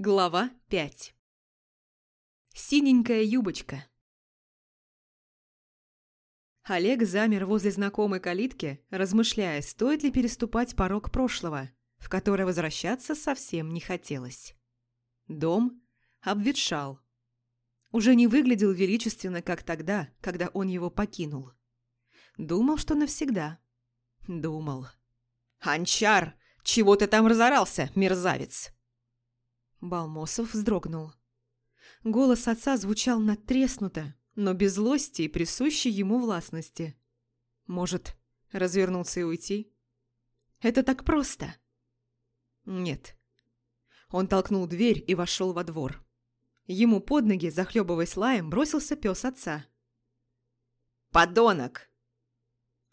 Глава 5 Синенькая юбочка Олег замер возле знакомой калитки, размышляя, стоит ли переступать порог прошлого, в которое возвращаться совсем не хотелось. Дом обветшал. Уже не выглядел величественно, как тогда, когда он его покинул. Думал, что навсегда. Думал. «Анчар, чего ты там разорался, мерзавец?» Балмосов вздрогнул. Голос отца звучал натреснуто, но без злости и присущей ему властности. Может, развернуться и уйти? Это так просто. Нет. Он толкнул дверь и вошел во двор. Ему под ноги, захлебываясь лаем, бросился пес отца. «Подонок!»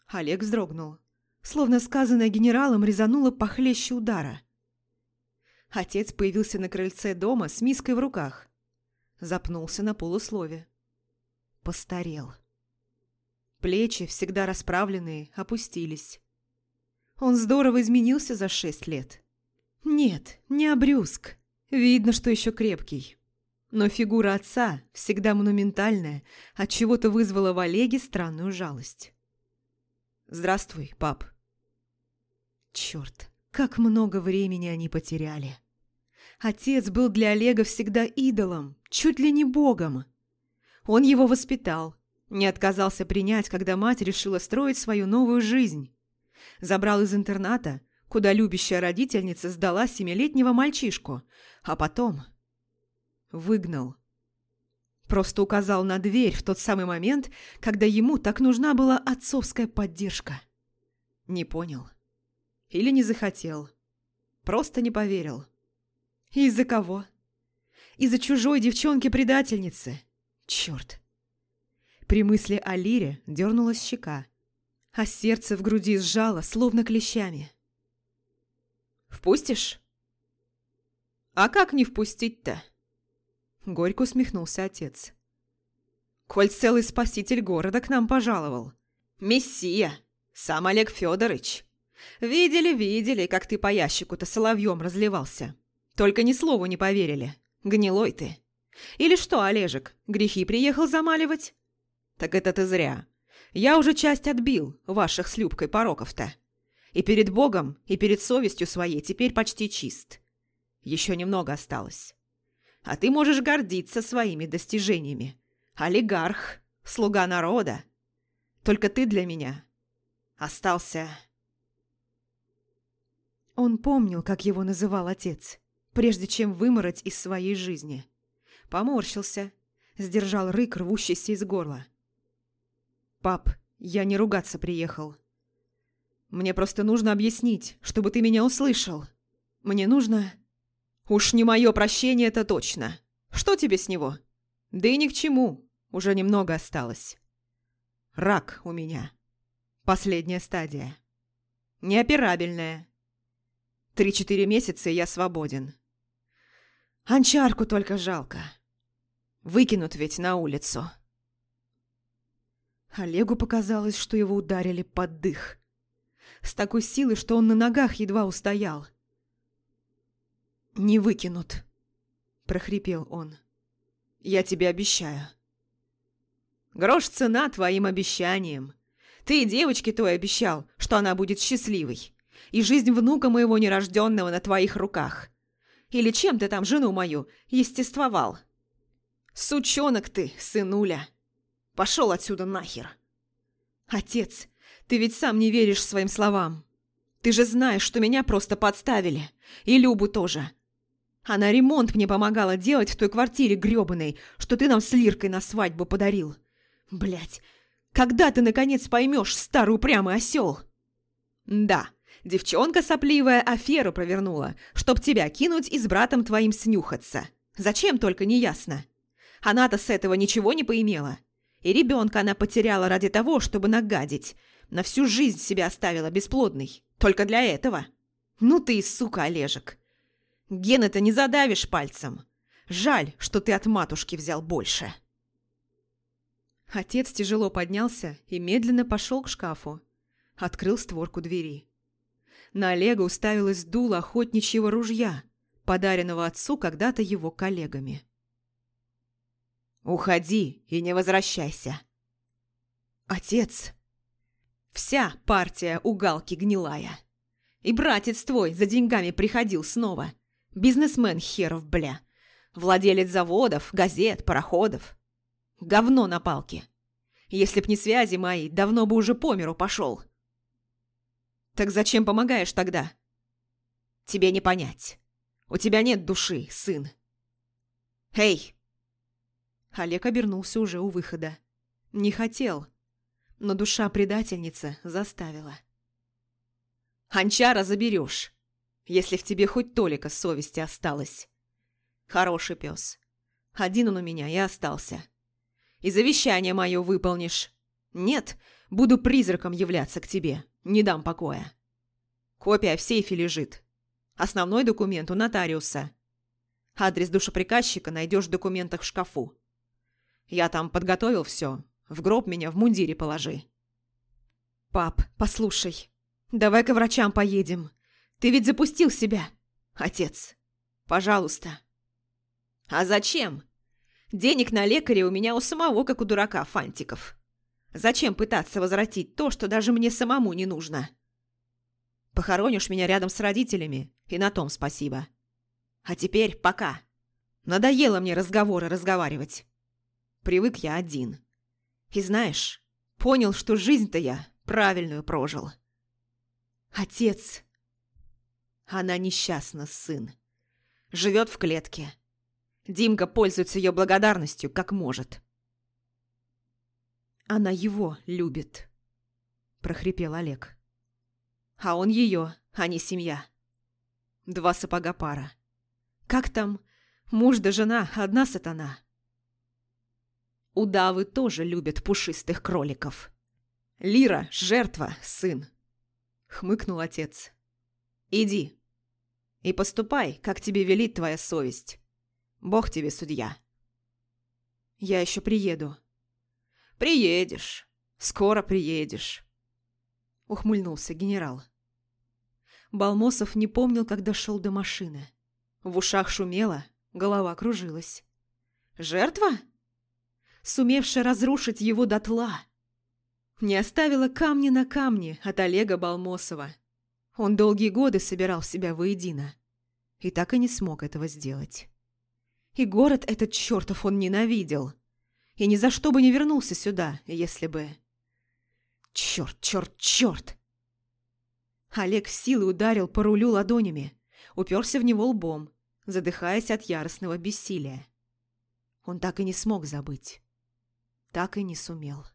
Олег вздрогнул. Словно сказанное генералом резануло похлеще удара. Отец появился на крыльце дома с миской в руках. Запнулся на полуслове. Постарел. Плечи, всегда расправленные, опустились. Он здорово изменился за шесть лет. Нет, не обрюзг. Видно, что еще крепкий. Но фигура отца, всегда монументальная, от чего то вызвала в Олеге странную жалость. «Здравствуй, пап». Черт, как много времени они потеряли. Отец был для Олега всегда идолом, чуть ли не богом. Он его воспитал, не отказался принять, когда мать решила строить свою новую жизнь. Забрал из интерната, куда любящая родительница сдала семилетнего мальчишку, а потом выгнал. Просто указал на дверь в тот самый момент, когда ему так нужна была отцовская поддержка. Не понял. Или не захотел. Просто не поверил. Из-за кого? Из-за чужой девчонки-предательницы. Черт. При мысли о Лире дернулась щека, а сердце в груди сжало, словно клещами. «Впустишь?» «А как не впустить-то?» Горько усмехнулся отец. «Коль целый спаситель города к нам пожаловал. Мессия! Сам Олег Федорович. Видели, видели, как ты по ящику-то соловьем разливался. Только ни слову не поверили. Гнилой ты. Или что, Олежек, грехи приехал замаливать? Так это ты зря. Я уже часть отбил, ваших с Любкой пороков-то. И перед Богом, и перед совестью своей теперь почти чист. Еще немного осталось. А ты можешь гордиться своими достижениями. Олигарх, слуга народа. Только ты для меня остался... Он помнил, как его называл отец прежде чем вымороть из своей жизни. Поморщился, сдержал рык, рвущийся из горла. «Пап, я не ругаться приехал. Мне просто нужно объяснить, чтобы ты меня услышал. Мне нужно...» «Уж не мое прощение, это точно. Что тебе с него?» «Да и ни к чему. Уже немного осталось. Рак у меня. Последняя стадия. Неоперабельная. Три-четыре месяца, я свободен. Анчарку только жалко. Выкинут ведь на улицу. Олегу показалось, что его ударили под дых. С такой силой, что он на ногах едва устоял. «Не выкинут», – прохрипел он. «Я тебе обещаю». «Грош цена твоим обещаниям. Ты девочке той обещал, что она будет счастливой, и жизнь внука моего нерожденного на твоих руках. Или чем ты там жену мою естествовал? Сучонок ты, сынуля. Пошел отсюда нахер. Отец, ты ведь сам не веришь своим словам. Ты же знаешь, что меня просто подставили. И Любу тоже. Она ремонт мне помогала делать в той квартире грёбаной, что ты нам с Лиркой на свадьбу подарил. Блять, когда ты наконец поймешь, старый упрямый осел? Да, Девчонка сопливая аферу провернула, чтоб тебя кинуть и с братом твоим снюхаться. Зачем только не ясно. Она-то с этого ничего не поимела. И ребенка она потеряла ради того, чтобы нагадить. На всю жизнь себя оставила бесплодной. Только для этого. Ну ты и сука, Олежек. Гены-то не задавишь пальцем. Жаль, что ты от матушки взял больше. Отец тяжело поднялся и медленно пошел к шкафу. Открыл створку двери. На Олега уставилась дуло охотничьего ружья, подаренного отцу когда-то его коллегами. «Уходи и не возвращайся!» «Отец!» Вся партия у Галки гнилая. И братец твой за деньгами приходил снова. Бизнесмен херов, бля. Владелец заводов, газет, пароходов. Говно на палке. Если б не связи мои, давно бы уже по миру пошел. Так зачем помогаешь тогда? Тебе не понять. У тебя нет души, сын. Эй! Олег обернулся уже у выхода. Не хотел, но душа предательница заставила. Анчара заберешь, если в тебе хоть толика совести осталось. Хороший пес. Один он у меня и остался. И завещание мое выполнишь. Нет, буду призраком являться к тебе. Не дам покоя. Копия в сейфе лежит. Основной документ у нотариуса. Адрес душеприказчика найдешь в документах в шкафу. Я там подготовил все. В гроб меня в мундире положи. Пап, послушай. Давай к врачам поедем. Ты ведь запустил себя, отец. Пожалуйста. А зачем? Денег на лекаря у меня у самого, как у дурака, фантиков. Зачем пытаться возвратить то, что даже мне самому не нужно? Похоронишь меня рядом с родителями, и на том спасибо. А теперь пока. Надоело мне разговоры разговаривать. Привык я один. И знаешь, понял, что жизнь-то я правильную прожил. Отец. Она несчастна, сын. Живет в клетке. Димка пользуется ее благодарностью, как может. Она его любит, прохрипел Олег. А он ее, а не семья. Два сапога пара. Как там? Муж да жена, одна сатана. Удавы тоже любят пушистых кроликов. Лира – жертва, сын. Хмыкнул отец. Иди. И поступай, как тебе велит твоя совесть. Бог тебе судья. Я еще приеду. Приедешь. Скоро приедешь. Ухмыльнулся генерал. Балмосов не помнил, как дошел до машины. В ушах шумело, голова кружилась. «Жертва?» Сумевшая разрушить его дотла. Не оставила камни на камне от Олега Балмосова. Он долгие годы собирал себя воедино. И так и не смог этого сделать. И город этот чертов он ненавидел. И ни за что бы не вернулся сюда, если бы... Черт, черт, черт! Олег силой ударил по рулю ладонями, уперся в него лбом, задыхаясь от яростного бессилия. Он так и не смог забыть. Так и не сумел.